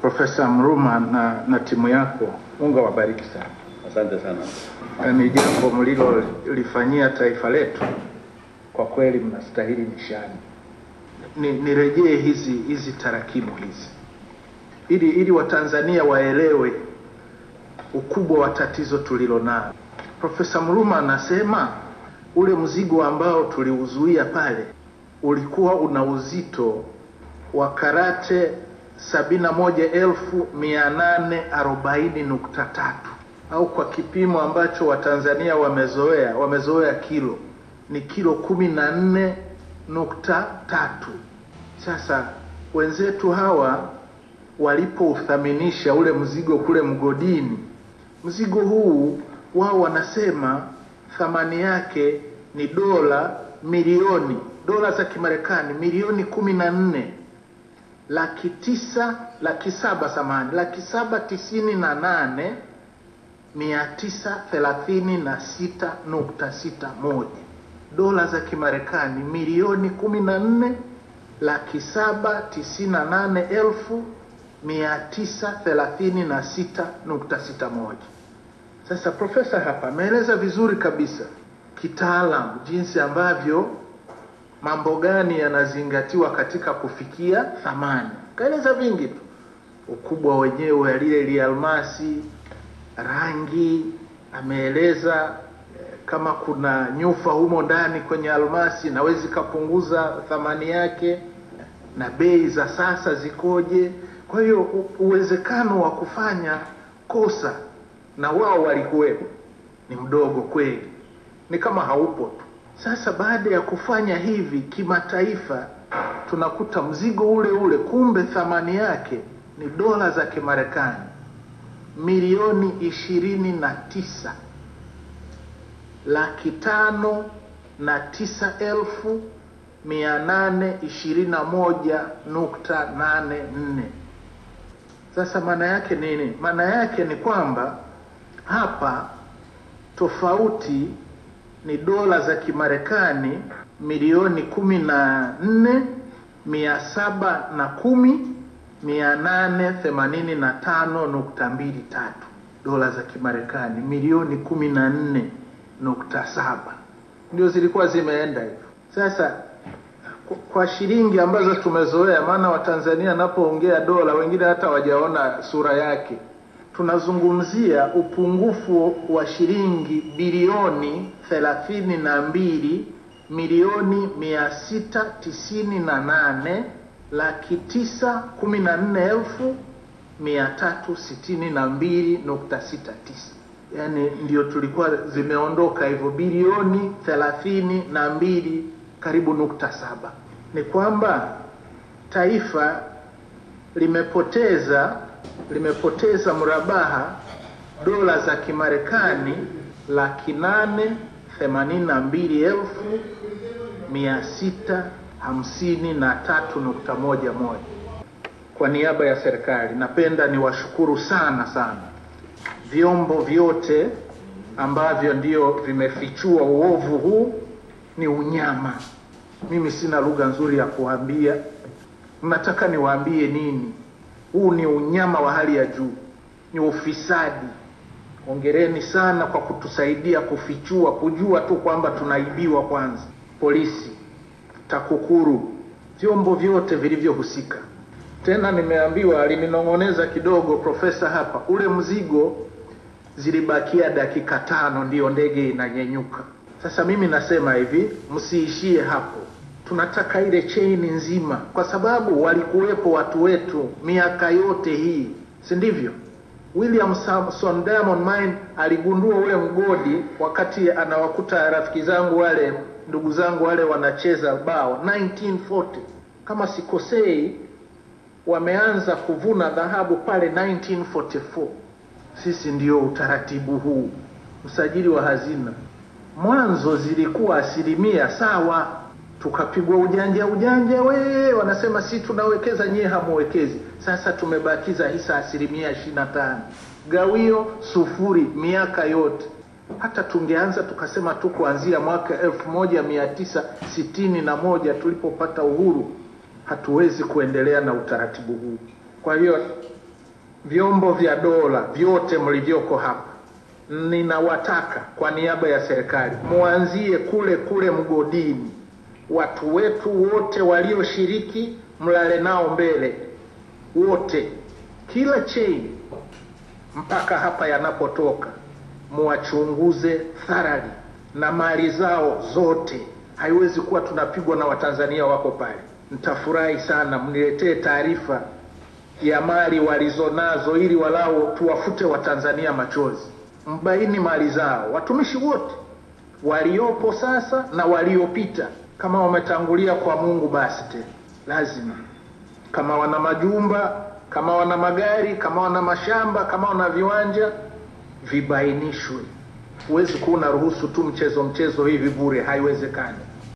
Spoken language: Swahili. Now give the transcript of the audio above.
Profesa Mruma na, na timu yako, Mungu awabariki sana. Asante sana. Ni jambo mlilolifanyia taifa letu, kwa kweli mnastahili nishani. Ni, nirejee hizi hizi tarakimu hizi ili ili Watanzania waelewe ukubwa wa tatizo tulilonalo. Profesa Mruma anasema ule mzigo ambao tuliuzuia pale ulikuwa una uzito wa karate sabini na moja elfu mia nane arobaini nukta tatu au kwa kipimo ambacho Watanzania wamezoea wamezoea kilo ni kilo kumi na nne nukta tatu. Sasa wenzetu hawa walipouthaminisha ule mzigo kule mgodini, mzigo huu wao wanasema thamani yake ni dola milioni dola za Kimarekani milioni kumi na nne laki tisa laki saba samani laki saba tisini na nane mia tisa thelathini na sita nukta sita moja dola za Kimarekani milioni kumi na nne laki saba tisini na nane elfu mia tisa thelathini na sita nukta sita moja. Sasa profesa hapa ameeleza vizuri kabisa kitaalamu jinsi ambavyo mambo gani yanazingatiwa katika kufikia thamani. Kaeleza vingi tu, ukubwa wenyewe lile lialmasi, rangi, ameeleza kama kuna nyufa humo ndani kwenye almasi nawezi kapunguza thamani yake, na bei za sasa zikoje. Kwa hiyo uwezekano wa kufanya kosa na wao walikuwepo ni mdogo kweli, ni kama haupo tu. Sasa baada ya kufanya hivi kimataifa, tunakuta mzigo ule ule, kumbe thamani yake ni dola za Kimarekani milioni ishirini na tisa laki tano na tisa elfu mia nane ishirini na moja nukta nane nne. Sasa maana yake nini? Maana yake ni kwamba hapa tofauti ni dola za Kimarekani milioni kumi na nne mia saba na kumi mia nane themanini na tano nukta mbili tatu. Dola za Kimarekani milioni kumi na nne nukta saba. Ndio zilikuwa zimeenda hivyo. Sasa kwa shilingi ambazo tumezoea, maana Watanzania anapoongea dola wengine hata wajaona sura yake, tunazungumzia upungufu wa shilingi bilioni thelathini na mbili milioni mia sita tisini na nane laki tisa kumi na nne elfu mia tatu sitini na mbili nukta sita tisa yaani ndio tulikuwa zimeondoka hivyo bilioni thelathini na mbili karibu nukta saba. Ni kwamba taifa limepoteza limepoteza mrabaha dola za Kimarekani laki nane themanini na mbili elfu mia sita hamsini na tatu nukta moja moja. Kwa niaba ya serikali napenda niwashukuru sana sana vyombo vyote ambavyo ndio vimefichua uovu huu. Ni unyama. Mimi sina lugha nzuri ya kuambia. Mnataka niwaambie nini? Huu ni unyama wa hali ya juu, ni ufisadi. Hongereni sana kwa kutusaidia kufichua, kujua tu kwamba tunaibiwa. Kwanza polisi, TAKUKURU, vyombo vyote vilivyohusika. Tena nimeambiwa, alininong'oneza kidogo profesa hapa, ule mzigo zilibakia dakika tano ndiyo ndege inanyenyuka. Sasa mimi nasema hivi, msiishie hapo, tunataka ile chain nzima, kwa sababu walikuwepo watu wetu miaka yote hii, si ndivyo? William Samson Diamond Mine aligundua ule mgodi wakati anawakuta rafiki zangu wale, ndugu zangu wale wanacheza bao 1940 kama sikosei, wameanza kuvuna dhahabu pale 1944. Sisi ndio utaratibu huu, msajili wa hazina mwanzo zilikuwa asilimia sawa, tukapigwa ujanja ujanja, we wanasema si tunawekeza, nyie hamuwekezi. Sasa tumebakiza hisa asilimia ishirini na tano, gawio sufuri miaka yote. Hata tungeanza tukasema tu kuanzia mwaka elfu moja mia tisa sitini na moja tulipopata uhuru, hatuwezi kuendelea na utaratibu huu. Kwa hiyo vyombo vya dola vyote mlivyoko hapa, ninawataka kwa niaba ya serikali mwanzie kule kule mgodini. Watu wetu wote walioshiriki mlale nao mbele, wote, kila chei mpaka hapa yanapotoka, muwachunguze tharali na mali zao zote. Haiwezi kuwa tunapigwa na Watanzania wako pale. ntafurahi sana. Mniletee taarifa ya mali walizonazo ili walao tuwafute Watanzania machozi, mbaini mali zao, watumishi wote. Waliopo sasa na waliopita. Kama wametangulia kwa Mungu, basi tena lazima, kama wana majumba, kama wana magari, kama wana mashamba, kama wana viwanja, vibainishwe. Huwezi kuwa unaruhusu tu mchezo mchezo hivi bure, haiwezekani.